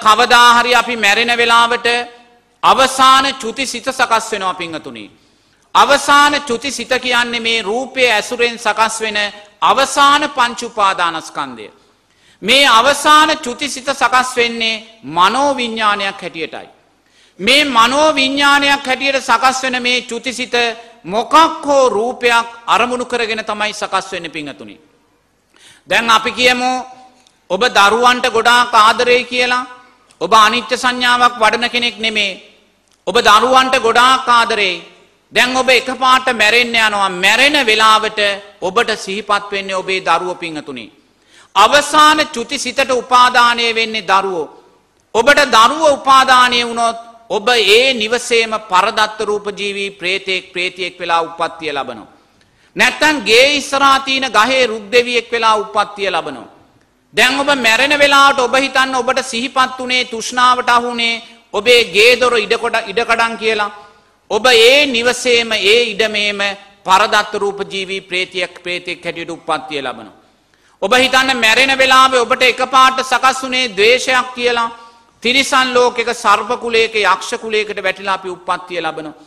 කවදාහරි අපි මැරෙන වෙලාවට අවසාන චුති සිත සකස් වෙනවා පිංහතුනි. අවසාන චුති සිත කියන්නේ මේ රූපය ඇසුරෙන් සකස් වෙන අවසාන පංචුපාදානස්කන්දය. මේ අවසාන චුතිසිත සකස් වෙන්නේ මනෝවිඤ්ඥානයක් හැටියටයි. මේ මනෝවිඤ්ඥානයක් හැටියට සකස් වෙන මේ චුතිසිත මොකක් හෝ රූපයක් අරමුණු කරගෙන තමයි සකස් වෙන්න පිංහතුනි. දැන් අපි කියමු ඔබ දරුවන්ට ගොඩාක් ආදරය කියලා ඔබ අනිත්‍ය සංඥාවක් වඩන කෙනෙක් නෙමේ. ඔබ දරුවන්ට ගොඩාක් ආදරේ දැන් ඔබ එක පාට මැරෙන්න්න යනවා මැරෙන වෙලාවට ඔබට සිහිපත් වෙන්නේ ඔබේ දරුව පිංහතුනි. අවසාන චුති සිතට උපාදානය වෙන්නේ දරුවෝ. ඔබට දරුව උපාදානය වුණොත් ඔබ ඒ නිවසේම පරදත්ත රූප ජීවී ප්‍රේතයෙක් ප්‍රේතියෙක් වෙලා උපත්තිය ලබනවා. නැත්තන් ගේ ඉස්සරාතිීන ගහේ රුක්දෙවියෙක් වෙලා උපත්තිය ලබනවා. දැන් ඔබ මැරෙන වෙලාට ඔබ හිතන්න ඔබට සිහිපත් වනේ තුෂ්නාවට අහුනේ ඔබේ ගේදොර ඉඩකොට ඉඩකඩන් කියලා. ඔබ ඒ නිවසේම ඒ ඉඩමේම පරදත්ත රූප ජීවී ප්‍රේතියක් ප්‍රේතියෙක් හැටියට උපත්තිය ලබනවා. ඔබ හිතන්න මැරෙන වෙලාව ඔබට එක පාට සකස් වනේ දේශයක් කියලා තිරිසන් ලෝකෙක සර්පකුලේක යක්ෂකුලේකට වැටිලා අපි උපත්තිය ලබනවා.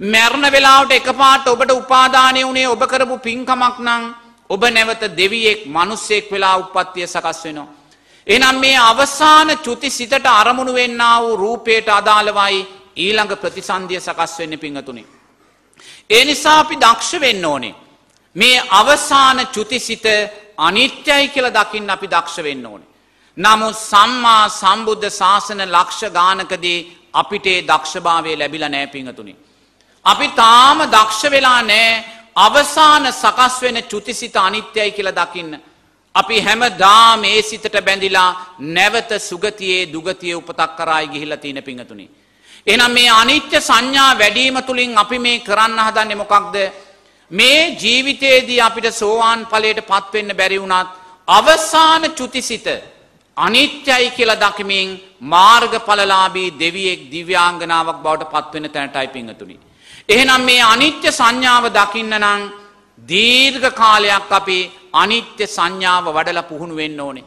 මැරණ වෙලාවට එක පාට ඔබට උපාදානය වනේ ඔබ කරපු පින්කමක් නං ඔබ නැවත දෙවියෙක් මනුස්සෙක් වෙලා උපත්තිය සකස් වෙනවා. එනම් මේ අවසාන චුති සිතට අරමුණු වෙන්න වූ රූපයට අදාළවයි ඊළඟ ප්‍රතිසන්දිය සකස් වෙන්න පිංහතුනි. ඒ නිසා අපි දක්ෂ වෙන්න ඕනේ. මේ අවසාන චුතිසිත අනිත්‍යයි කියල දකින්න අපි දක්ෂ වෙන්න ඕනේ. නමුත් සම්මා සම්බුද්ධ ශාසන ලක්ෂ ගානකදී අපිටේ දක්ෂභාවය ලැබිල නෑ පිංහතුනි. අපි තාම දක්ෂ වෙලා නෑ අවසාන සකස් වෙන චුතිසිත අනිත්‍යයි කියල දකින්න. අපි හැම දාම ඒ සිතට බැඳිලා නැවත සුගතියේ දුගතිය උපතක් කරයි ගිහිල තියෙන පිංහතුනි. එනම් මේ අනිත්‍ය සංඥා වැඩීම තුළින් අපි මේ කරන්න හදන්නේ මොකක්ද මේ ජීවිතයේදී අපිට සෝවාන් පලයට පත්වෙන්න බැරි වුණත් අවසාන චුතිසිත අනිත්‍යයි කියලා දකිමින් මාර්ග පලලාබී දෙවියෙක් දිව්‍යාංගනාවක් බවට පත්වෙන තැනටයි පිංහතුනි. එහෙනම් මේ අනිත්‍ය සංඥාව දකින්න නං දීර්ඝ කාලයක් අපි අනිත්‍ය සංඥාව වඩල පුහුණු වෙන්න ඕනේ.